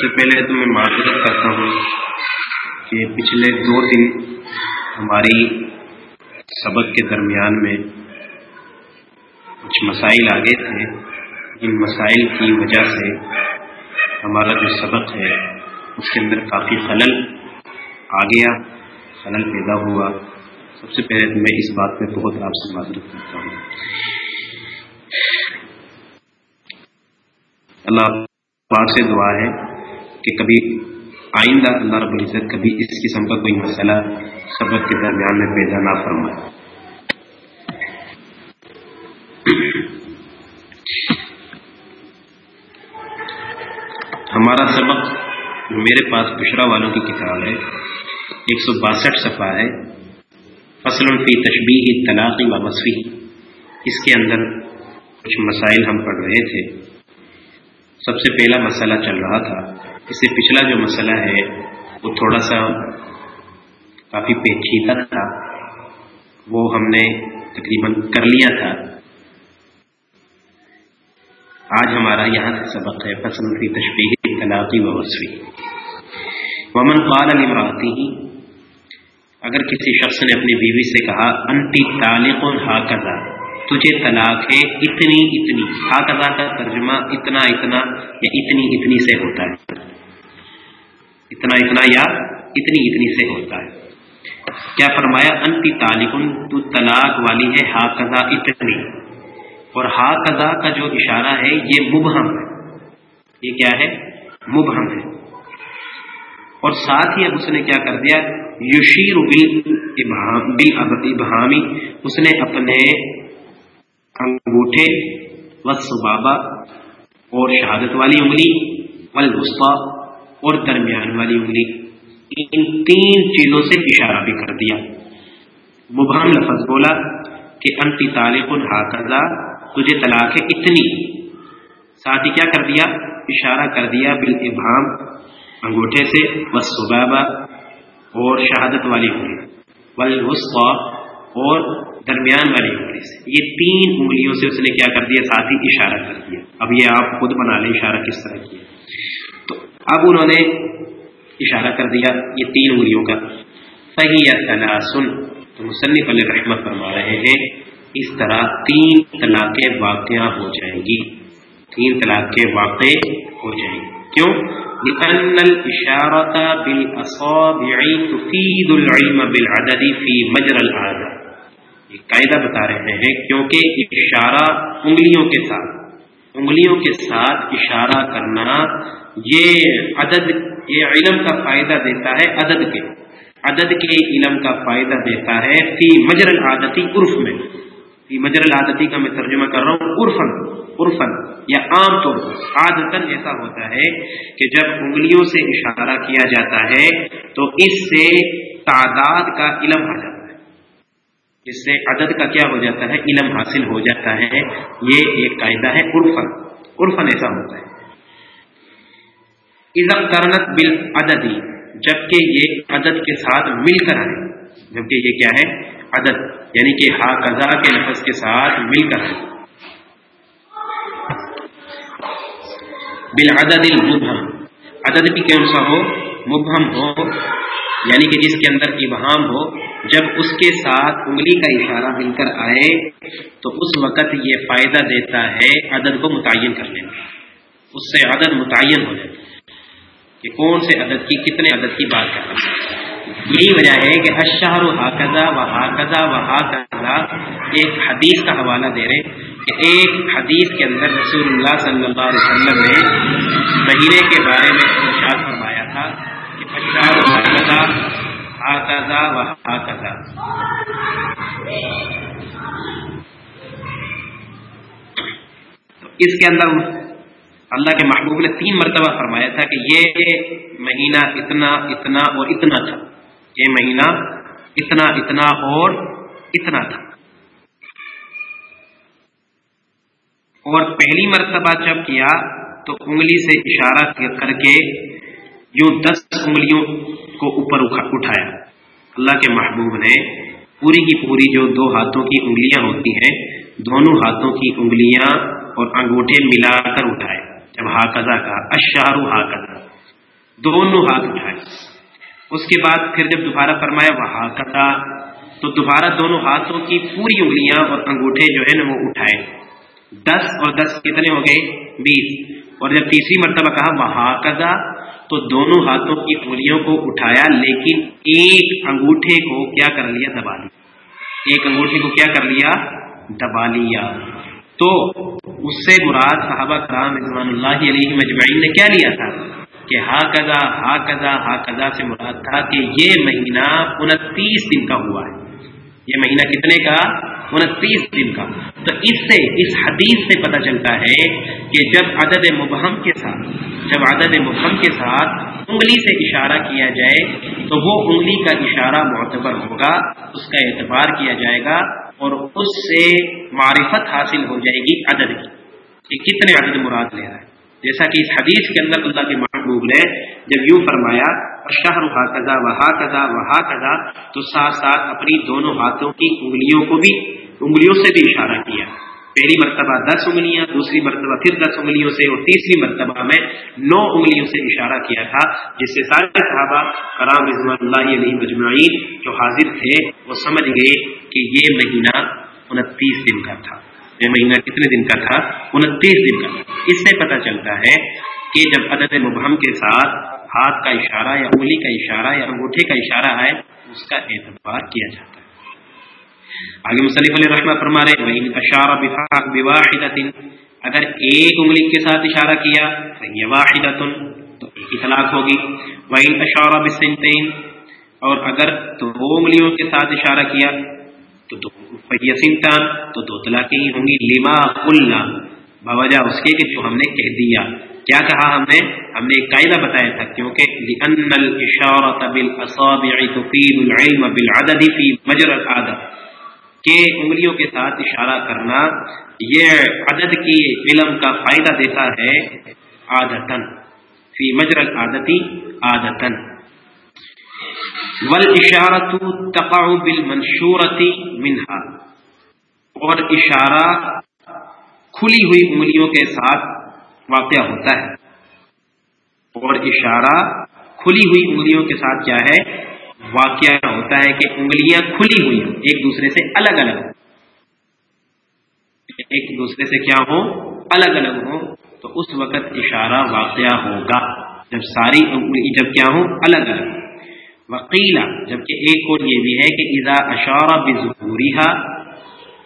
سے پہلے تو میں معذرت کرتا ہوں کہ پچھلے دو دن ہماری سبق کے درمیان میں کچھ مسائل آگے تھے۔ ان مسائل کی وجہ سے ہمارا جو سبق ہے، اس کے اندر کافی خلل آ گیا، خلل پیدا ہوا۔ سب سے پہلے تو میں اس بات میں بہت آپ سے معذرت کرتا ہوں۔ اللہ پاک سے دعا ہے۔ کہ کبھی آئندہ اللہ رب العزت کبھی اس قسم کا کوئی مسئلہ سبق کے درمیان میں پیدا نہ فرمائے۔ ہمارا سبق میرے پاس بشرا والوں کی کتاب ہے۔ ایک سو باسٹھ صفحہ ہے۔ فصل فی تشبیح طلاقی و اس کے اندر کچھ مسائل ہم پڑھ رہے تھے۔ سب سے پہلا مسئلہ چل رہا تھا۔ اس سے پچھلا جو مسئلہ ہے، وہ تھوڑا سا کافی پیچیدہ تھا۔ وہ ہم نے تقریباً کر لیا تھا۔ آج ہمارا یہاں سے سبق ہے۔ فصل کی تشبیح طلاقی و وصفی۔ ومن قال علی اگر کسی شخص نے اپنی بیوی سے کہا انٹی تعلق ہا تجھے طلاق ہے، اتنی اتنی۔ ہاکزا کا ترجمہ اتنا اتنا یا اتنی اتنی سے ہوتا ہے۔ اتنا اتنا یا اتنی اتنی سے ہوتا ہے۔ کیا فرمایا، انتی تعلق تو طلاق والی ہے ہا قزا اتنی۔ اور ہا قزا کا جو اشارہ ہے، یہ مبہم ہے۔ یہ کیا ہے؟ مبہم ہے۔ اور ساتھ ہی اب اس نے کیا کر دیا یوشیر بل ابہامی۔ اس نے اپنے انگوٹھے وبابا اور شہادت والی انگلی، والوسطی اور درمیان والی انگلی۔ ان تین چیزوں سے اشارہ بھی کر دیا۔ مبہم لفظ بولا کہ انتی طالق الحاقہ تجھے طلاق ہے اتنی۔ ساتھ ہی کیا کر دیا؟ اشارہ کر دیا بال ابہام انگوٹھے سے وبابا اور شہادت والی انگلی۔ والوسطی اور درمیان والی انگلی سے یہ تین انگلیوں سے اس نے کیا کر دیا؟ ساتھ ہی اشارہ کر دیا۔ اب یہ آپ خود بنا لیں اشارہ کس طرح کیا۔ تو اب انہوں نے اشارہ کر دیا یہ تین انگلیوں کا۔ صحیح یا تلاسن تو مصنف علیہ رحمت فرما رہے ہیں، اس طرح تین طلاق واقع ہو جائیں گی۔ تین طلاق واقع ہو جائیں گی۔ کیوں؟ لأن الإشارة بالأصابع تفيد العلم بالعدد في مجرى العادة یہ قاعدہ بتا رہے ہیں کیونکہ اشارہ انگلیوں کے ساتھ، انگلیوں کے ساتھ اشارہ کرنا یہ عدد، یہ علم کا فائدہ دیتا ہے عدد کے۔ عدد کے علم کا فائدہ دیتا ہے فی مجر العادتی عرف میں۔ فی مجر العادتی کا میں ترجمہ کر رہا ہوں عرفن عرفن یا عام طور پر۔ عادتن ایسا ہوتا ہے کہ جب انگلیوں سے اشارہ کیا جاتا ہے تو اس سے تعداد کا علم آ جاتا ہے۔ جس سے عدد کا کیا ہو جاتا ہے؟ علم حاصل ہو جاتا ہے۔ یہ ایک قاعدہ ہے عرفن عرفن ایسا ہوتا ہے۔ عزم کرنت بل عددی جبکہ یہ عدد کے ساتھ مل کر آئے۔ جبکہ یہ کیا ہے؟ عدد یعنی کہ ہا قزا کے لفظ کے ساتھ مل کر آئے۔ بل عدد المبہم عدد بھی کون سا ہو؟ مبہم ہو۔ یعنی کہ جس کے اندر ابہام ہو، جب اس کے ساتھ انگلی کا اشارہ مل کر آئے، تو اس وقت یہ فائدہ دیتا ہے عدد کو متعین کرنے میں۔ اس سے عدد متعین ہو جائے کہ کون سے عدد کی، کتنے عدد کی بات کر رہا ہے۔ یہی وجہ ہے کہ اشہر و حاقضہ و حاقضہ و حاقضہ ایک حدیث کا حوالہ دے رہے کہ ایک حدیث کے اندر رسول اللہ صلی اللہ علیہ وسلم نے مہینے کے بارے میں اس کے اندر اللہ کے محبوب نے تین مرتبہ فرمایا تھا کہ یہ مہینہ اتنا اتنا اور اتنا تھا۔ یہ مہینہ اتنا اتنا اور اتنا تھا۔ اور پہلی مرتبہ جب کیا تو انگلی سے اشارہ کر کے یوں دس انگلیوں کو اوپر اٹھایا۔ اللہ کے محبوب نے پوری کی پوری جو دو ہاتھوں کی انگلیاں ہوتی ہیں، دونوں ہاتھوں کی انگلیاں اور انگوٹھے ملا کر اٹھائے۔ جب ہا قزا کا اشارو ہا قزا دونوں ہاتھ اٹھائے۔ اس کے بعد پھر جب دوبارہ فرمایا وہ کتا تو دوبارہ دونوں ہاتھوں کی پوری انگلیاں اور انگوٹھے جو ہے نا وہ اٹھائے۔ دس اور دس کتنے ہو گئے؟ بیس۔ اور جب تیسری مرتبہ کہا وہ کدا تو دونوں ہاتھوں کی انگلیوں کو اٹھایا، لیکن ایک انگوٹھے کو کیا کر لیا؟ دبا لیا۔ ایک انگوٹھے کو کیا کر لیا؟ دبا لیا۔ تو اس سے مراد صحابہ کرام رضوان اللہ علیہ مجمعین نے کیا لیا تھا؟ کہ ہا کدا ہا کدا ہا کدا سے مراد تھا کہ یہ مہینہ انتیس دن کا ہوا ہے۔ یہ مہینہ کتنے کا؟ انتیس دن کا۔ تو اس سے، اس حدیث سے پتہ چلتا ہے کہ جب عدد مبہم کے ساتھ، جب عدد مبہم کے ساتھ انگلی سے اشارہ کیا جائے، تو وہ انگلی کا اشارہ معتبر ہوگا، اس کا اعتبار کیا جائے گا اور اس سے معرفت حاصل ہو جائے گی عدد کی کہ کتنے عدد مراد لے رہا ہے۔ جیسا کہ اس حدیث کے اندر اللہ کے محبوب نے جب یوں فرمایا شہر ہا کدا وہا کدا وہا کدا تو ساتھ ساتھ اپنی دونوں ہاتھوں کی انگلیوں کو بھی انگلیوں سے بھی اشارہ کیا۔ پہلی مرتبہ دس انگلیاں، دوسری مرتبہ پھر دس انگلیوں سے اور تیسری مرتبہ میں نو انگلیوں سے اشارہ کیا تھا، جس سے سارے صحابہ کرام رضوان اللہ علیہ مجمعین جو حاضر تھے، وہ سمجھ گئے کہ یہ مہینہ انتیس دن کا تھا۔ یہ مہینہ کتنے دن کا تھا؟ انتیس دن کا۔ اس سے پتہ چلتا ہے کہ جب عدد مبہم کے ساتھ ہاتھ کا اشارہ یا انگلی کا اشارہ یا انگوٹھے کا اشارہ آئے، اس کا اعتبار کیا جاتا ہے۔ آگے مصنف علیہ رحمہ فرما رہے ہیں اشارہ بواحد اگر ایک انگلی کے ساتھ اشارہ کیا یہ واحد تو ایک ہی طلاق ہوگی۔ وہی اشارہ بسنتین اور اگر دو انگلیوں کے ساتھ اشارہ کیا تو دو فہی سنتان، تو دو طلاقیں ہی ہوں گی۔ لما قلنا، بوجہ اس کے کہ جو ہم نے کہہ دیا۔ کیا کہا ہم نے؟ ہم نے ایک قاعدہ بتایا تھا کیونکہ لأن الاشارة بالاصابع تفيد العلم بالعدد في مجرى العدد کہ انگلیوں کے ساتھ اشارہ کرنا یہ عدد کی علم کا فائدہ دیتا ہے عادتن فی مجرى العادتی عادتن ول اشارت تقع بالمنشورتی منہا۔ اور اشارہ کھلی ہوئی انگلیوں کے ساتھ واقع ہوتا ہے۔ اور اشارہ کھلی ہوئی انگلیوں کے ساتھ کیا ہے؟ واقعہ ہوتا ہے کہ انگلیاں کھلی ہوئی ہوں، ایک دوسرے سے الگ الگ ہوں۔ ایک دوسرے سے کیا ہو الگ الگ ہو تو اس وقت اشارہ واقعہ ہوگا۔ جب ساری انگلی جب کیا ہو الگ الگ وکیلا جبکہ ایک اور یہ بھی ہے کہ اذا اشارہ بظہوری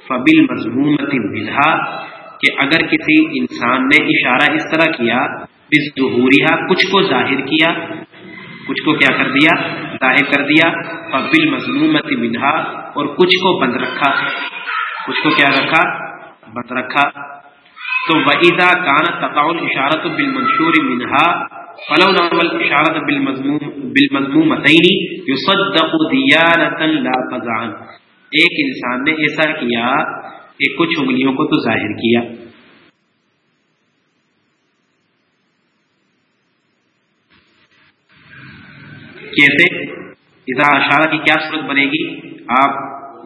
فبل مضمومت کہ اگر کسی انسان نے اشارہ اس طرح کیا بظہوری کچھ کو ظاہر کیا، کچھ کو کیا کر دیا؟ ظاہر کر دیا فبل مضمومت بلحا اور کچھ کو بند رکھا۔ کچھ کو کیا رکھا؟ بند رکھا۔ تو وحیدہ کان تقاول اشارت بالمنشور منہا فلو ناول اشارت بالمضموم بالمضمومتین یصدق دیانتا لا فزعن ایک انسان نے ایسا کیا کہ کچھ انگلیوں کو تو ظاہر کیا۔ کیسے اذا اشارہ کی کیا صورت بنے گی؟ آپ،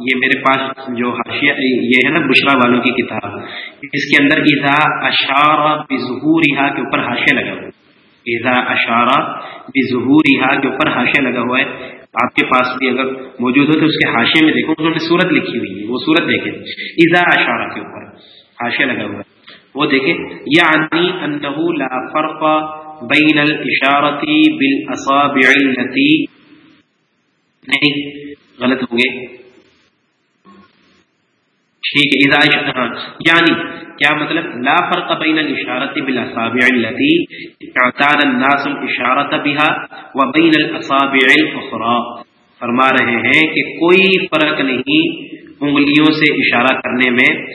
یہ میرے پاس جو حاشیہ، یہ ہے نا بشرا والوں کی کتاب، اس کے اندر اذا اشارہ بظہورها کے اوپر حاشیہ لگا ہوا ایزا اشارہ بھی کے اوپر حاشیہ لگا ہوا ہے۔ آپ کے پاس بھی اگر موجود ہو تو اس کے حاشے میں دیکھو انہوں نے صورت لکھی ہوئی ہے، وہ صورت دیکھے ایزا اشارہ کے اوپر حاشیہ لگا ہوا ہے۔ وہ دیکھے یعنی انه لا فرق بین الاشارتی بالاصابع التي نہیں، غلط ہو گئے ٹھیک ہے، اذا ہاں۔ یعنی کیا مطلب؟ لا فرق بین الاشارت بالاصابع التي اعتاد الناس الاشارت بها وبين الاصابع الاخرى۔ فرما رہے ہیں کہ کوئی فرق نہیں انگلیوں سے اشارہ کرنے میں۔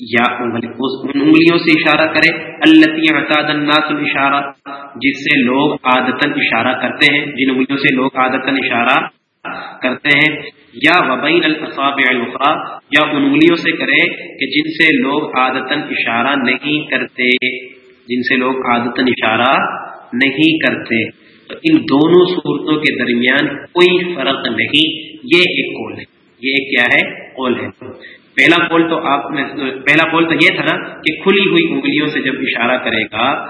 یا انگلیوں سے اشارہ کرے، التي اعتاد الناس الاشارہ، جس سے لوگ عادتا اشارہ کرتے ہیں، جن انگلیوں سے لوگ عادتا اشارہ کرتے ہیں، یا وبین الصاب الخرا یا انگلیوں سے کرے کہ جن سے لوگ عادتاً اشارہ نہیں کرتے، جن سے لوگ عادتاً اشارہ نہیں کرتے۔ تو ان دونوں صورتوں کے درمیان کوئی فرق نہیں، یہ ایک قول ہے۔ یہ کیا ہے؟ قول ہے۔ پہلا قول تو آپ نے پہلا قول تو یہ تھا نا کہ کھلی ہوئی انگلیوں سے جب اشارہ کرے گا،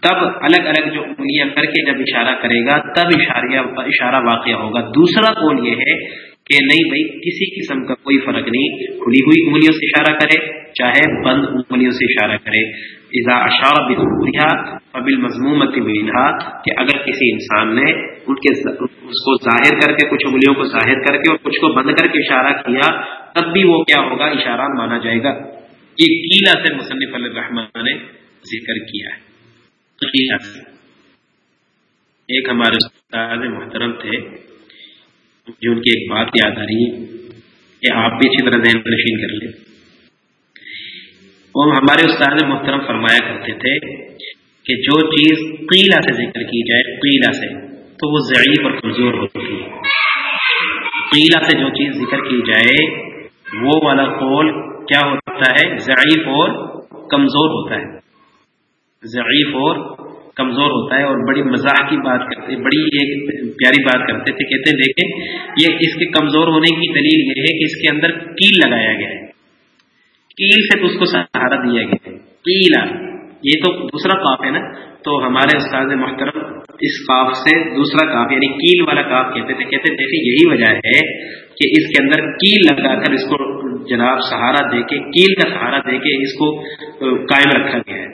تب الگ الگ جو انگلیاں کر کے جب اشارہ کرے گا، تب اشارہ واقع ہوگا۔ دوسرا قول یہ ہے کہ نہیں بھائی، کسی قسم کا کوئی فرق نہیں۔ کھلی ہوئی انگلیوں سے اشارہ کرے، چاہے بند انگلیوں سے اشارہ کرے۔ اذا اشار بہا قبل مضمومت مینہا کہ اگر کسی انسان نے ان کے اس کو ظاہر کر کے، کچھ انگلیوں کو ظاہر کر کے اور کچھ کو بند کر کے اشارہ کیا تب بھی وہ کیا ہوگا؟ اشارہ مانا جائے گا یہ کیلا سے مصنف الرحمان نے ذکر کیا ہے۔ ایک ہمارے استاد محترم تھے جو ان کی ایک بات یاد آ رہی ہے کہ آپ بھی اچھی طرح ذہن نشین کر لیں۔ وہ ہمارے استاد محترم فرمایا کرتے تھے کہ جو چیز قیلا سے ذکر کی جائے قیلا سے، تو وہ ضعیف اور کمزور ہوتی ہے۔ قیلا سے جو چیز ذکر کی جائے وہ والا قول کیا ہوتا ہے؟ ضعیف اور کمزور ہوتا ہے۔ ضعیف اور کمزور ہوتا ہے اور بڑی مزاح کی بات کرتے بڑی ایک پیاری بات کرتے تھے، کہتے ہیں، دیکھیں، یہ اس کے کمزور ہونے کی دلیل یہ ہے کہ اس کے اندر کیل لگایا گیا ہے۔ کیل سے تو اس کو سہارا دیا گیا ہے۔ کیلا۔ یہ تو دوسرا کاف ہے نا؟ تو ہمارے استاد محترم اس کاف سے دوسرا کاف یعنی کیل والا کاف کہتے تھے، کہتے دیکھیں یہی وجہ ہے کہ اس کے اندر کیل لگا کر اس کو جناب سہارا دے کے، کیل کا سہارا دے کے اس کو قائم رکھا گیا ہے۔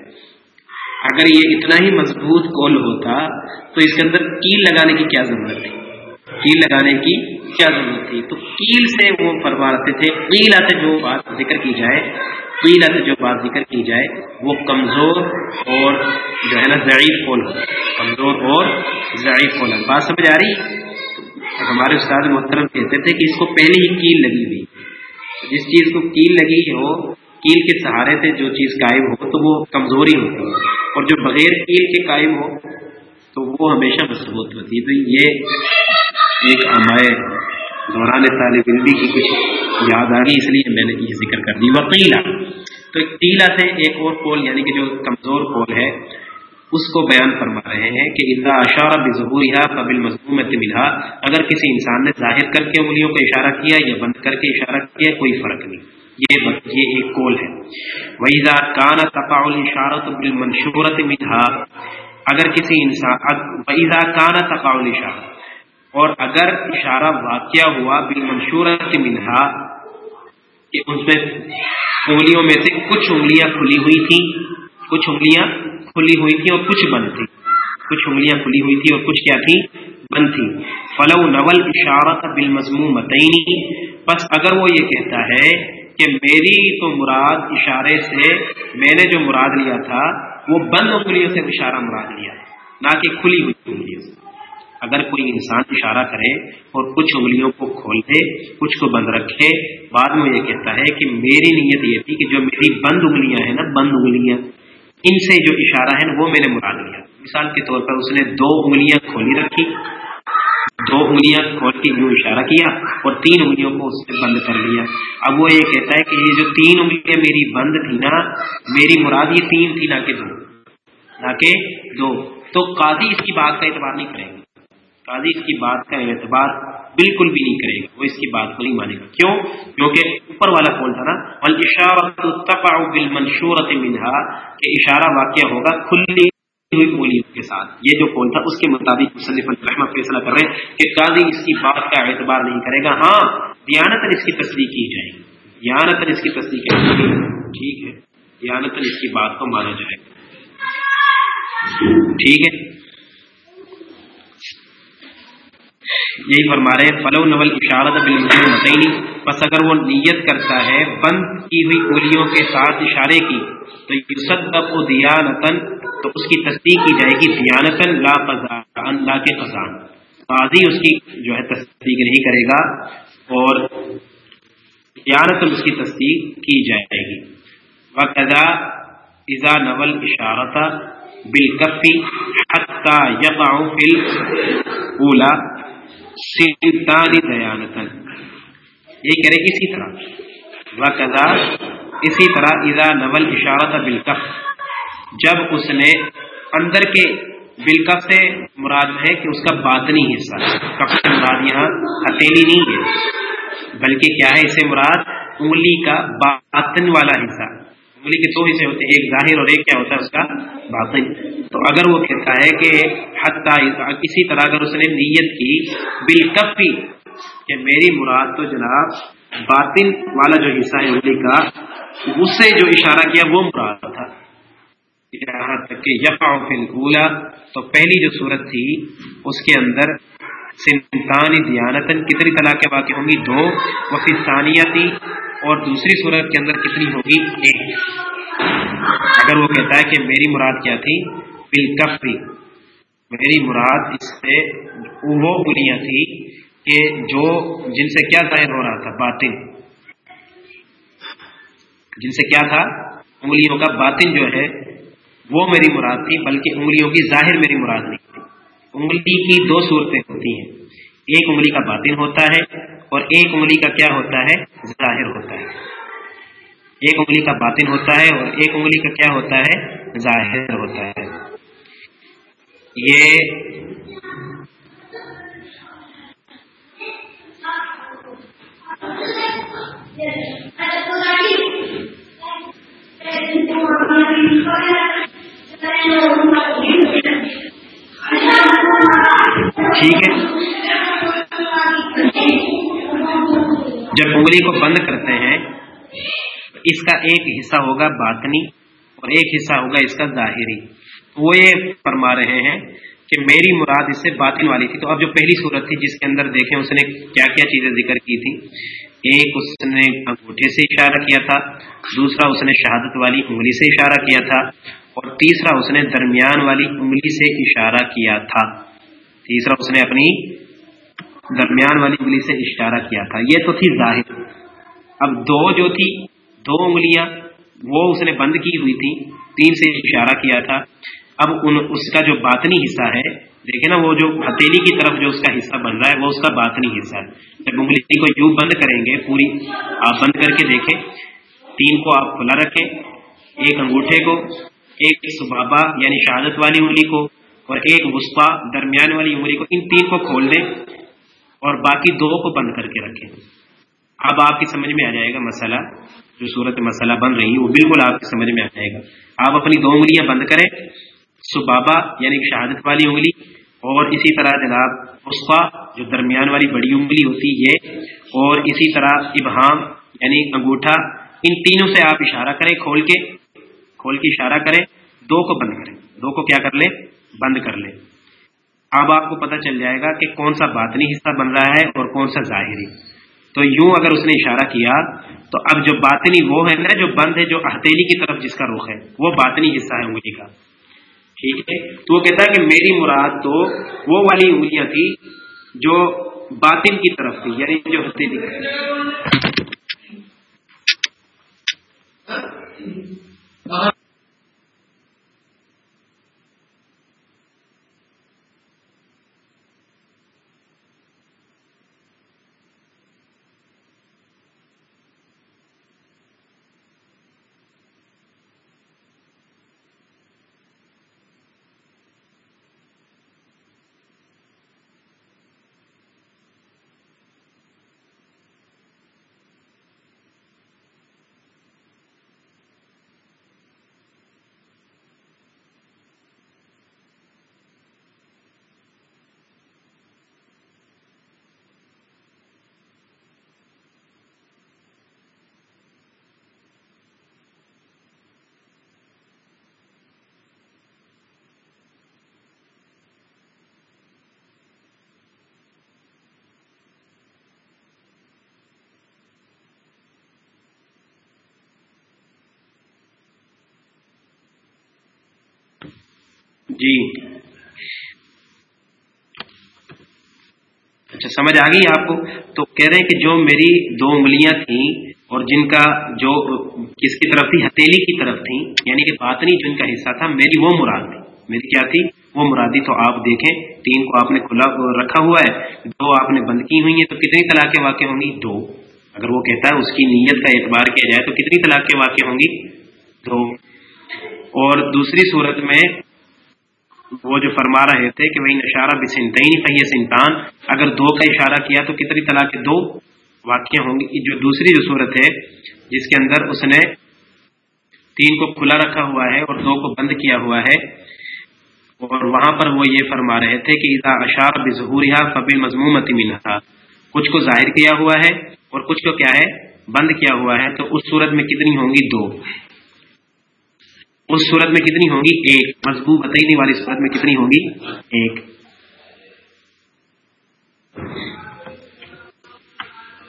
اگر یہ اتنا ہی مضبوط کول ہوتا تو اس کے اندر کیل لگانے کی کیا ضرورت تھی کیل لگانے کی کیا ضرورت تھی؟ تو کیل سے وہ فرماتے تھے۔ کیلا سے جو بات ذکر کی جائے کیلا سے جو بات ذکر کی جائے، وہ کمزور اور جو ہے نا ضعیف کول ہو کمزور اور ضعیف کول بات سمجھ آ رہی؟ ہمارے استاد محترم کہتے تھے کہ اس کو پہلے ہی کیل لگی ہوئی۔ جس چیز کو کیل لگی ہو کیل کے سہارے سے جو چیز قائم ہو، تو وہ کمزوری ہوتی ہے۔ اور جو بغیر کیل کے قائم ہو، تو وہ ہمیشہ مضبوط ہوتی ہے۔ تو یہ ایک ہمارے دوران طالب علمی کی کچھ یاد آ گئی اس لیے میں نے یہ ذکر کر دی۔ وکیلا تو قیلا سے ایک اور کول یعنی کہ جو کمزور کول ہے، اس کو بیان فرما رہے ہیں کہ اللہ اشارہ بظہور قبل مضموم ملا اگر کسی انسان نے ظاہر کر کے انگلیوں کو اشارہ کیا یا بند کر کے اشارہ کیا، کوئی فرق نہیں۔ یہ یہ ایک کول ہے۔ ویزا کانا تقا الشارت بالمنشورت مٹھا اگر کسی انسان ویزا کانا تقا الشارت اور اگر اشارہ واقع ہوا بالمنشورت منہا کہ اس میں انگلیوں میں سے کچھ انگلیاں کھلی ہوئی تھیں، کچھ انگلیاں کھلی ہوئی تھی اور کچھ بند تھی کچھ انگلیاں کھلی ہوئی تھی اور کچھ کیا تھی بند تھی فلو نول اشارت بالمضموم بس اگر وہ یہ کہتا ہے کہ میری تو مراد اشارے سے میں نے جو مراد لیا تھا، وہ بند انگلیوں سے اشارہ مراد لیا، نہ کہ کھلی ہوئی انگلیوں سے۔ اگر کوئی انسان اشارہ کرے اور کچھ انگلیوں کو کھول دے، کچھ کو بند رکھے، بعد میں یہ کہتا ہے کہ میری نیت یہ تھی کہ جو میری بند انگلیاں ہیں نا، بند انگلیاں، ان سے جو اشارہ ہے نا وہ میں نے مراد لیا مثال کے طور پر اس نے دو انگلیاں کھولی رکھی، دو انگلیاں کھول کے یوں اشارہ کیا اور تین انگلیوں کو اس نے بند کر لیا۔ اب وہ یہ کہتا ہے کہ یہ جو تین انگلیاں میری بند تھی نا، میری مراد یہ تین تھی نہ کہ دو، نہ کہ دو۔ تو قاضی اس کی بات کا اعتبار نہیں کرے گا قاضی اس کی بات کا اعتبار بالکل بھی نہیں کرے گا، وہ اس کی بات کو نہیں مانے گا۔ کیوں؟ کیونکہ اوپر والا کون تھا نا؟ اشارت منشورت منہا کہ اشارہ واقع ہوگا کھلی ہوئی بولی کے ساتھ۔ یہ جو قول تھا، اس کے مطابق مصنف الرحمہ فیصلہ کر رہے ہیں کہ قاضی اس کی بات کا اعتبار نہیں کرے گا۔ ہاں دیانت اس کی تصدیق کی جائے گی۔ دیانت اس کی تصدیق کی جائے گی۔ ٹھیک ہے۔ دیانت اس کی بات کو مانا جائے گا۔ ٹھیک ہے؟ یہی فرما رہے فلو نول اشارت بالمسین بس اگر وہ نیت کرتا ہے، بند کی ہوئی انگلیوں کے ساتھ اشارے کی، تو یوسف دیانتن تو اس کی تصدیق کی جائے گی دیانتن لا قزان لا کے خزان قاضی اس کی جو ہے تصدیق نہیں کرے گا، اور دیانتن اس کی تصدیق کی جائے گی۔ وقضا ازا نول اشارتا بالکفی حتی یقع فی الاولا دیانتن یہ کرے گی اسی طرح۔ وقضا اسی طرح اذا نول اشارت بالکف جب اس نے اندر کے بالکف سے مراد ہے کہ اس کا باطنی حصہ کف سے مراد یہاں ہتھیلی نہیں ہے، بلکہ کیا ہے اسے مراد؟ انگلی کا باطن والا حصہ۔ انگلی کے دو حصے ہوتے ہیں ایک ظاہر اور ایک کیا ہوتا ہے اس کا؟ باطن۔ تو اگر وہ کہتا ہے کہ حتیٰ اسی طرح اگر اس نے نیت کی، بالکفی، کہ میری مراد تو جناب باطن والا جو حصہ ہے انگلی کا، اس سے جو اشارہ کیا، وہ مراد تھا۔ یہاں تک کہ یقا اولا تو پہلی جو صورت تھی، اس کے اندر سنتانی دیانتن کتنی طلاق کے واقع ہوں گی؟ دو۔ وفی ثانیہ تھی اور دوسری صورت کے اندر کتنی ہوگی؟ ایک۔ اگر وہ کہتا ہے کہ میری مراد کیا تھی؟ بالکفری میری مراد اس سے وہ بلیاں تھی کہ جو جن سے کیا ظاہر ہو رہا تھا؟ باطن۔ جن سے کیا تھا؟ انگلیوں کا باطن جو ہے، وہ میری مراد تھی، بلکہ انگلیوں کی ظاہر میری مراد نہیں تھی۔ انگلی کی دو صورتیں ہوتی ہیں۔ ایک انگلی کا باطن ہوتا ہے اور ایک انگلی کا کیا ہوتا ہے؟ ظاہر ہوتا ہے۔ ایک انگلی کا باطن ہوتا ہے اور ایک انگلی کا کیا ہوتا ہے؟ ظاہر ہوتا ہے۔ یہ ٹھیک ہے۔ جب انگلی کو بند کرتے ہیں، اس کا ایک حصہ ہوگا باطنی اور ایک حصہ ہوگا اس کا ظاہری۔ وہ یہ فرما رہے ہیں کہ میری مراد اس سے باطن والی تھی۔ تو اب جو پہلی صورت تھی جس کے اندر دیکھیں اس نے کیا کیا چیزیں ذکر کی تھی ایک اس نے انگوٹھے سے اشارہ کیا تھا، دوسرا اس نے شہادت والی انگلی سے اشارہ کیا تھا، اور تیسرا اس نے درمیان والی انگلی سے اشارہ کیا تھا۔ تیسرا اس نے اپنی درمیان والی انگلی سے اشارہ کیا تھا۔ یہ تو تھی ظاہر۔ اب دو جو تھی، دو انگلیاں، وہ اس نے بند کی ہوئی تھی تین سے اشارہ کیا تھا۔ اب ان، اس کا جو باطنی حصہ ہے، دیکھیں نا، وہ جو ہتھیلی کی طرف جو اس کا حصہ بن رہا ہے، وہ اس کا باطنی حصہ ہے۔ جب انگلی کو یوں بند کریں گے، پوری، آپ بند کر کے دیکھیں۔ تین کو آپ کھلا رکھیں، ایک انگوٹھے کو، ایک سبابا یعنی شہادت والی انگلی کو، اور ایک وسطی درمیان والی انگلی کو، ان تین کو کھول دیں۔ اور باقی دو کو بند کر کے رکھیں۔ اب آپ کی سمجھ میں آ جائے گا مسئلہ، جو صورت مسئلہ بن رہی ہے، وہ بالکل آپ کی سمجھ میں آ جائے گا۔ آپ اپنی دو انگلیاں بند کریں، سبابا یعنی شہادت والی انگلی، اور اسی طرح جناب اسفا جو درمیان والی بڑی انگلی ہوتی ہے، اور اسی طرح ابہام یعنی انگوٹھا، ان تینوں سے آپ اشارہ کریں، کھول کے کھول کے اشارہ کریں، دو کو بند کریں۔ دو کو کیا کر لیں؟ بند کر لیں۔ اب آپ کو پتہ چل جائے گا کہ کون سا باطنی حصہ بن رہا ہے اور کون سا ظاہری۔ تو یوں اگر اس نے اشارہ کیا، تو اب جو باطنی وہ ہے نا جو بند ہے، جو ہتھیلی کی طرف جس کا رخ ہے، وہ باطنی حصہ ہے انگلی کا۔ ٹھیک ہے؟ تو وہ کہتا ہے کہ میری مراد تو وہ والی انگلیاں تھی جو باطن کی طرف تھی یعنی جو ہتھیلی جی۔ اچھا سمجھ آ گئی آپ کو؟ تو کہہ رہے ہیں کہ جو میری دو انگلیاں تھیں اور جن کا جو کس کی طرف تھی؟ ہتھیلی کی طرف تھی یعنی کہ باطنی جن کا حصہ تھا، میری وہ مراد تھی۔ میری کیا تھی؟ وہ مرادی تو آپ دیکھیں، تین کو آپ نے کھلا رکھا ہوا ہے، دو آپ نے بند کی ہوئی ہیں، تو کتنی طلاقیں واقع ہوں گی؟ دو۔ اگر وہ کہتا ہے اس کی نیت کا اعتبار کیا جائے تو کتنی طلاقیں واقع ہوں گی؟ دو۔ اور دوسری صورت میں وہ جو فرما رہے تھے کہ وہی اشارہ بسنتین صحیح سنتان، اگر دو کا اشارہ کیا تو کتنی طلاق دو واقع ہوں گی۔ جو دوسری جو صورت ہے، جس کے اندر اس نے تین کو کھلا رکھا ہوا ہے اور دو کو بند کیا ہوا ہے، اور وہاں پر وہ یہ فرما رہے تھے کہ اذا اشار بظہور قبل مضمومت منہا کچھ کو ظاہر کیا ہوا ہے اور کچھ کو کیا ہے، بند کیا ہوا ہے۔ تو اس صورت میں کتنی ہوں گی؟ دو۔ اس صورت میں کتنی ہوں گی؟ ایک، مضبوط بتائی والی صورت میں کتنی ہوں گی؟ ایک۔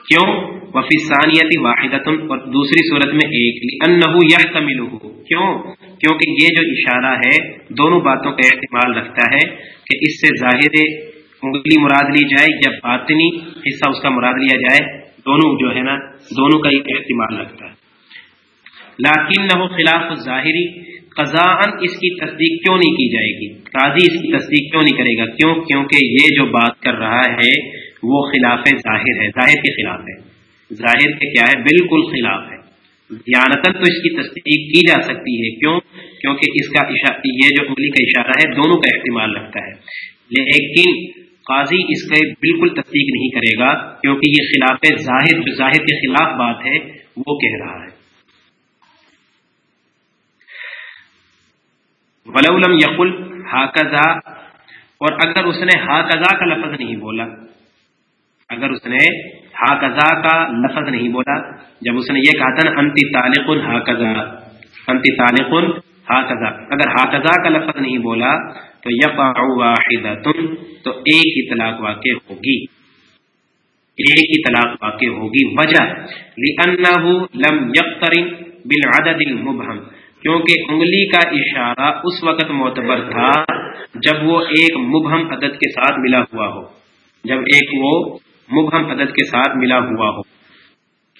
کیوں؟ وفی ثانیتی واحد اور دوسری صورت میں ایک انہو یا تمل کیوں؟ کیونکہ یہ جو اشارہ ہے، دونوں باتوں کا احتمال رکھتا ہے کہ اس سے ظاہر انگلی مراد لی جائے یا باطنی حصہ اس کا مراد لیا جائے، دونوں جو ہے نا، دونوں کا ایک احتمال رکھتا ہے۔ لاکن نہ خلاف ظاہری قزاً اس کی تصدیق کیوں نہیں کی جائے گی؟ قاضی اس کی تصدیق کیوں نہیں کرے گا؟ کیوں؟ کیونکہ یہ جو بات کر رہا ہے، وہ خلاف ظاہر ہے، ظاہر کے خلاف ہے۔ ظاہر کے کیا ہے؟ بالکل خلاف ہے۔ دیانتن تو اس کی تصدیق کی جا سکتی ہے۔ کیوں؟ کیونکہ اس کا یہ جو انگلی کا اشارہ ہے، دونوں کا احتمال رکھتا ہے۔ لیکن قاضی اس کا بالکل تصدیق نہیں کرے گا، کیونکہ یہ خلاف ظاہر، جو ظاہر کے خلاف بات ہے، وہ کہہ رہا ہے۔ ولولم یقل ہاکزا اور اگر اس نے ہاکزا کا لفظ نہیں بولا، اگر اس نے ہا کزا کا لفظ نہیں بولا، جب اس نے یہ کہا تھا نا، انتی تالق ہا کزا انتی تالق ہا کزا اگر ہا کزا کا لفظ نہیں بولا، تو یب واحد تو ایک ہی طلاق واقع ہوگی۔ ایک ہی طلاق واقع ہوگی۔ وجہ لم یقترن بالعدد المبہم۔ کیونکہ انگلی کا اشارہ اس وقت معتبر تھا جب وہ ایک مبہم عدد کے ساتھ ملا ہوا ہو۔ جب ایک وہ مبہم عدد کے ساتھ ملا ہوا ہو۔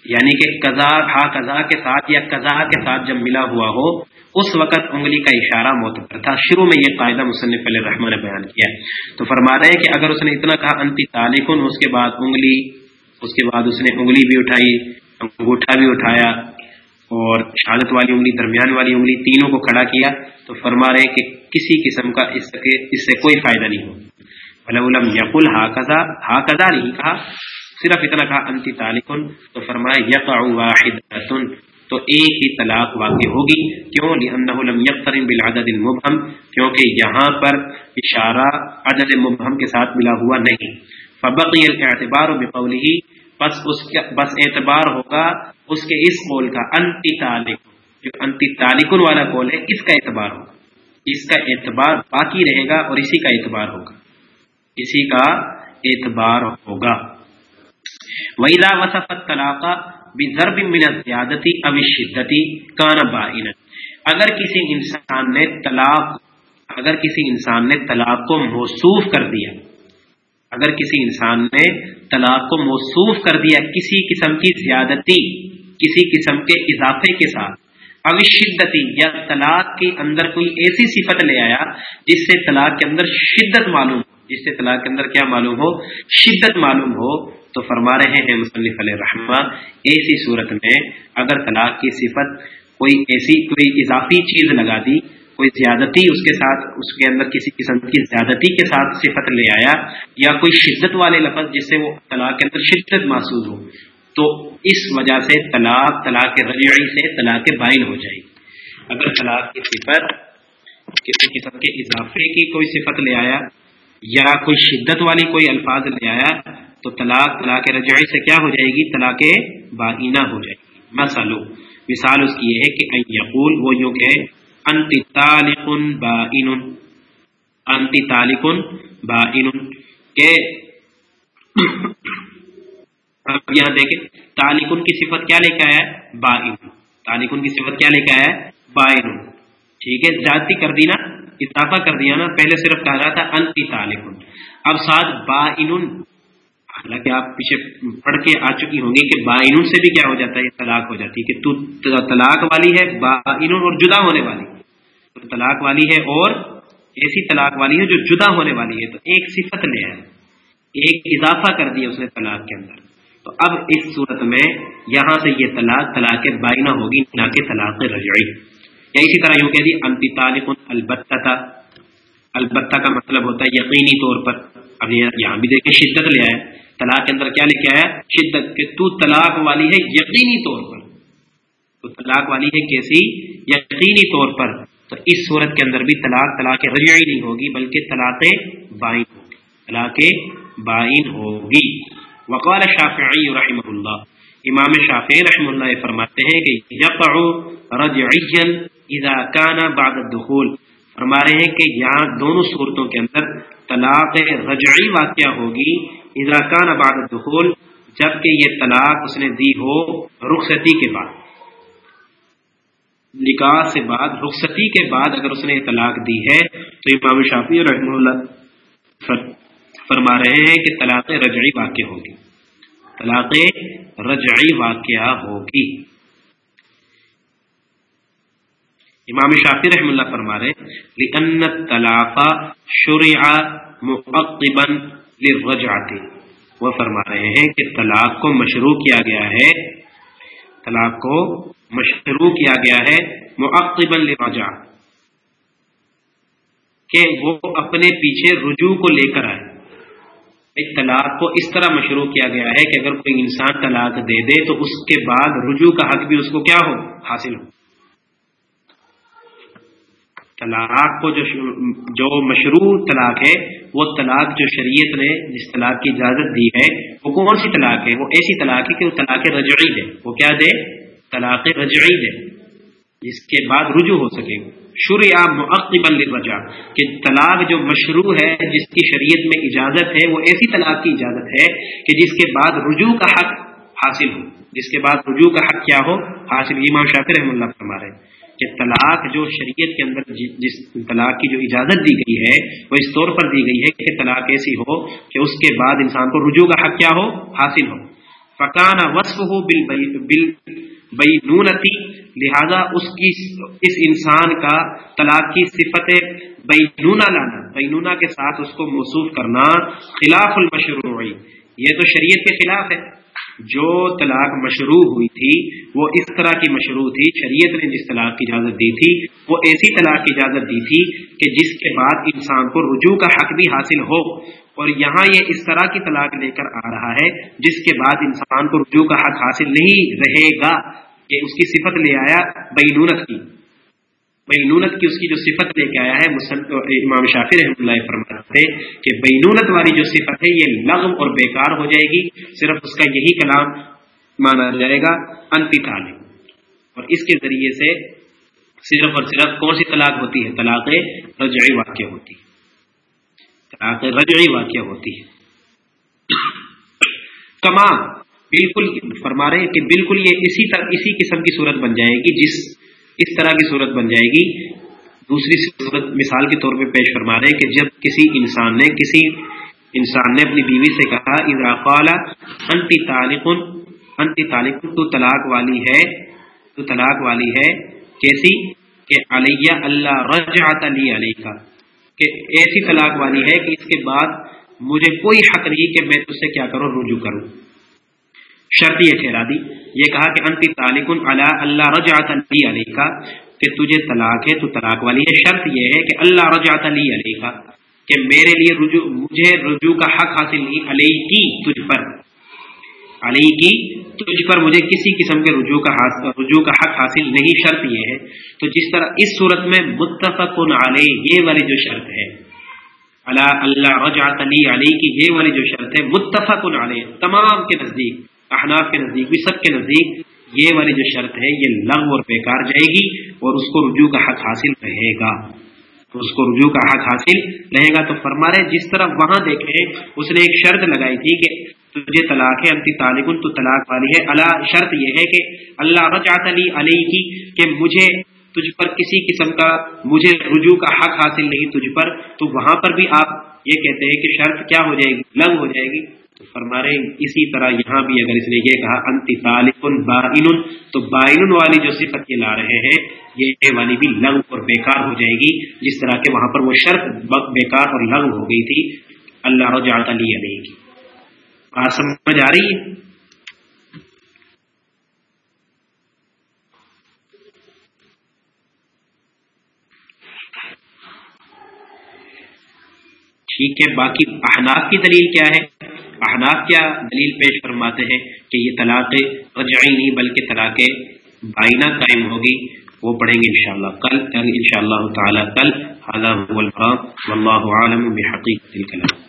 یعنی کہ قضا، ہا قضا کے ساتھ یا قضا کے ساتھ جب ملا ہوا ہو، اس وقت انگلی کا اشارہ معتبر تھا۔ شروع میں یہ قاعدہ مصنف علیہ رحمٰ نے بیان کیا۔ تو فرما رہے ہیں کہ اگر اس نے اتنا کہا، انتی تالکن، اس کے بعد انگلی، اس کے بعد اس نے انگلی بھی اٹھائی، انگوٹھا بھی اٹھایا۔ اور شہادت والی انگلی، درمیان والی انگلی تینوں کو کھڑا کیا تو فرما رہے کہ کسی قسم کا اس اس سے کوئی فائدہ نہیں ہو۔ ولم یقل ہا قزا ہا نہیں کہا، صرف اتنا کہا، انتی تالکن تو فرمایا یقع واحد تو ایک ہی طلاق واقع ہوگی۔ کیوں؟ لم یقترن بالعدد المبہم، کیونکہ یہاں پر اشارہ عدد مبہم کے ساتھ ملا ہوا نہیں۔ فبقی الاعتبار بقوله بس اس بس اعتبار ہوگا اس کے اس قول کا، انتی تالک جو انتی تالکن والا قول ہے، اس کا اعتبار ہوگا۔ اس کا اعتبار باقی رہے گا اور اسی کا اعتبار ہوگا۔ اسی کا اعتبار ہوگا۔ ویلا وصفت طلاق بضرب من زیادتی اب شدتی کان بائن اگر کسی انسان نے طلاق، اگر کسی انسان نے طلاق کو موصوف کر دیا اگر کسی انسان نے طلاق کو موصوف کر دیا کسی قسم کی زیادتی، کسی قسم کے اضافے کے ساتھ، اب شدتی یا طلاق کے اندر کوئی ایسی صفت لے آیا جس سے طلاق کے اندر شدت معلوم جس سے طلاق کے اندر کیا معلوم ہو؟ شدت معلوم ہو۔ تو فرما رہے ہیں مصنف علیہ رحمہ ایسی صورت میں اگر طلاق کی صفت کوئی ایسی، کوئی اضافی چیز لگا دی کوئی زیادتی اس کے ساتھ، اس کے اندر کسی قسم کی زیادتی کے ساتھ صفت لے آیا یا کوئی شدت والے لفظ جس سے وہ طلاق کے اندر شدت محسوس ہو، تو اس وجہ سے طلاق طلاق رجعی سے طلاق بائن ہو جائے۔ گی اگر طلاق کی صفت کسی قسم کے اضافے کی کوئی صفت لے آیا یا کوئی شدت والی کوئی الفاظ لے آیا، تو طلاق طلاق رجعی سے کیا ہو جائے گی؟ طلاق باغینہ ہو جائے گی۔ مسلو مثال اس کی یہ ہے کہ یقول، وہ یوں کہ انتی تالکن با انتی تالکن با کہ اب یہاں دیکھیں تالکن کی صفت کیا لے کے آیا ہے؟ با تالکن کی صفت کیا لے کے آیا ہے؟ با ٹھیک ہے جاتی کر دینا، اضافہ کر دیا نا، پہلے صرف کہا رہا تھا انتی تعلق اب ساتھ با حالانکہ آپ پیچھے پڑھ کے آ چکی ہوں گی کہ با سے بھی کیا ہو جاتا ہے؟ طلاق ہو جاتی ہے کہ تو طلاق والی ہے با اور جدا ہونے والی. تو طلاق والی ہے اور ایسی طلاق والی ہے جو جدا ہونے والی ہے، تو ایک صفت لے ہے، ایک اضافہ کر دیا اس نے طلاق کے اندر۔ تو اب اس صورت میں یہاں سے یہ طلاق طلاق بائنہ ہوگی، نہ کہ طلاق رجعی۔ یا اسی طرح یوں کہہ دی، انتی طالق البتہ البتہ کا مطلب ہوتا ہے یقینی طور پر۔ اب یہاں بھی دیکھیں، شدت لے آئے۔ طلاق کے اندر کیا لکھا ہے؟ شدت کہ تو طلاق والی ہے یقینی طور پر۔ تو طلاق والی ہے کیسی؟ یقینی طور پر۔ تو اس صورت کے اندر بھی طلاق طلاق رجعی نہیں ہوگی، بلکہ طلاق بائن ہوگی۔ طلاق بائن ہوگی۔ وقال شافعی رحمہ اللہ۔ امام شافعی رحمہ اللہ فرماتے ہیں کہ یقع رجعیا اذا كان بعد الدخول۔ فرما رہے ہیں کہ یہاں دونوں صورتوں کے اندر طلاق رجعی واقعہ ہوگی، اذا كان بعد الدخول، جبکہ یہ طلاق اس نے دی ہو رخصتی کے بعد۔ نکاح سے بعد، رخصتی کے بعد اگر اس نے طلاق دی ہے، تو امام شافی رحم اللہ فرما رہے ہیں کہ طلاق رجعی واقع ہوگی۔ طلاق رجعی واقعہ ہوگی۔ امام شافی رحم اللہ فرما رہے لأن الطلاق شرع مقبا للرجعت وہ فرما رہے ہیں کہ طلاق کو مشروع کیا گیا ہے طلاق کو مشروع کیا گیا ہے معقب لرجع کہ وہ اپنے پیچھے رجوع کو لے کر آئے۔ ایک طلاق کو اس طرح مشروع کیا گیا ہے کہ اگر کوئی انسان طلاق دے دے تو اس کے بعد رجوع کا حق بھی اس کو کیا ہو؟ حاصل ہو۔ طلاق کو جو جو مشروع طلاق ہے، وہ طلاق جو شریعت نے جس طلاق کی اجازت دی ہے، وہ کون سی طلاق ہے؟ وہ ایسی طلاق ہے کہ وہ طلاق رجعی ہے۔ وہ کیا دے؟ طلاق رجعی ہے۔ جس کے بعد رجوع ہو سکے۔ شروع معقب الرجا کہ طلاق جو مشروع ہے، جس کی شریعت میں اجازت ہے، وہ ایسی طلاق کی اجازت ہے کہ جس کے بعد رجوع کا حق حاصل ہو۔ جس کے بعد رجوع کا حق کیا ہو؟ حاصل امام شاطر رحم اللہ فرما رہے کہ طلاق جو شریعت کے اندر جی- جس طلاق کی جو اجازت دی گئی ہے، وہ اس طور پر دی گئی ہے کہ طلاق ایسی ہو کہ اس کے بعد انسان کو رجوع کا حق کیا ہو، حاصل ہو۔ فکانہ وصف ہو بل بل بینونتی لہذا اس کی اس انسان کا طلاق کی صفت بینونا لانا بینونا کے ساتھ اس کو موصوف کرنا خلاف المشروع یہ تو شریعت کے خلاف ہے۔ جو طلاق مشروع ہوئی تھی، وہ اس طرح کی مشروع تھی، شریعت نے جس طلاق کی اجازت دی تھی، وہ ایسی طلاق کی اجازت دی تھی کہ جس کے بعد انسان کو رجوع کا حق بھی حاصل ہو۔ اور یہاں یہ اس طرح کی طلاق لے کر آ رہا ہے، جس کے بعد انسان کو رجوع کا حق حاصل نہیں رہے گا، کہ اس کی صفت لے آیا بینونت کی۔ بینونت کی اس کی جو صفت لے کے آیا ہے امام شافی رحمۃ اللہ فرماتے کہ بینونت والی جو صفت ہے، یہ لغم اور بیکار ہو جائے گی۔ صرف اس کا یہی کلام مانا جائے گا انتی تعلیم اور اس کے ذریعے سے صرف اور صرف کون سی طلاق ہوتی ہے؟ طلاق رجعی واقع ہوتی ہے۔ طلاق رجعی واقع ہوتی ہے۔ کما بالکل فرما رہے ہیں کہ بالکل یہ اسی طرح، اسی قسم کی صورت بن جائے گی، جس اس طرح کی صورت بن جائے گی۔ دوسری صورت مثال کے طور پہ پیش فرما رہے ہیں کہ جب کسی انسان نے کسی انسان نے اپنی بیوی سے کہا اضافہ انتی طالق انتی طالق، تو طلاق والی ہے، تو طلاق والی ہے، کیسی؟ کہ علیہ اللہ رجعت علی علیہ کا کہ ایسی طلاق والی ہے کہ اس کے بعد مجھے کوئی حق نہیں کہ میں تجھ سے کیا کروں، رجوع کروں۔ شرط یہ ٹھہرا دی۔ یہ کہا کہ انتی طالق اللہ اللہ رجعت علی علیہ کا کہ تجھے طلاق ہے، تو طلاق والی ہے۔ شرط یہ ہے کہ اللہ رجعت علی علیہ کا کہ میرے لیے رجوع، مجھے رجوع کا حق حاصل نہیں علیہ کی تجھ پر۔ علیہ کی تجھ پر مجھے کسی قسم کے رجوع کا رجوع کا حق حاصل نہیں۔ شرط یہ ہے۔ تو جس طرح اس صورت میں متفق علیہ، یہ والی جو شرط ہے۔ اللہ اللہ رجعت علی علیہ کی یہ والی جو شرط ہے متفق علیہ، تمام کے نزدیک۔ احناف کے نزدیک، بھی سب کے نزدیک، یہ والی جو شرط ہے، یہ لغ اور بیکار جائے گی اور اس کو رجوع کا حق حاصل رہے گا۔ اس کو رجوع کا حق حاصل رہے گا۔ تو فرما رہے، جس طرح وہاں دیکھیں اس نے ایک شرط لگائی تھی کہ تجھے طلاق ہے، انتی طالب تو طلاق والی ہے۔ اللہ شرط یہ ہے کہ اللہ رجعت علی علیہ کی کہ مجھے، تجھ پر کسی قسم کا، مجھے رجوع کا حق حاصل نہیں تجھ پر، تو وہاں پر بھی آپ یہ کہتے ہیں کہ شرط کیا ہو جائے گی؟ لنگ ہو جائے گی۔ تو فرما رہے اسی طرح یہاں بھی اگر اس نے یہ کہا انتی بائن تو بائن والی جو صفت یہ لا رہے ہیں، یہ والی بھی لنگ اور بیکار ہو جائے گی۔ جس طرح کے وہاں پر وہ شرط بیکار اور لنگ ہو گئی تھی۔ اللہ رجعت علی علیہ۔ کی بات سمجھ آ رہی ہے؟ ٹھیک ہے، باقی احناف کی دلیل کیا ہے؟ احناف کیا دلیل پیش فرماتے ہیں کہ یہ طلاق رجعی نہیں بلکہ طلاق بائنا قائم ہوگی، وہ پڑھیں گے انشاءاللہ کل یعنی ان شاء اللہ تعالیٰ کل واللہ عالم بحقیقت الکلام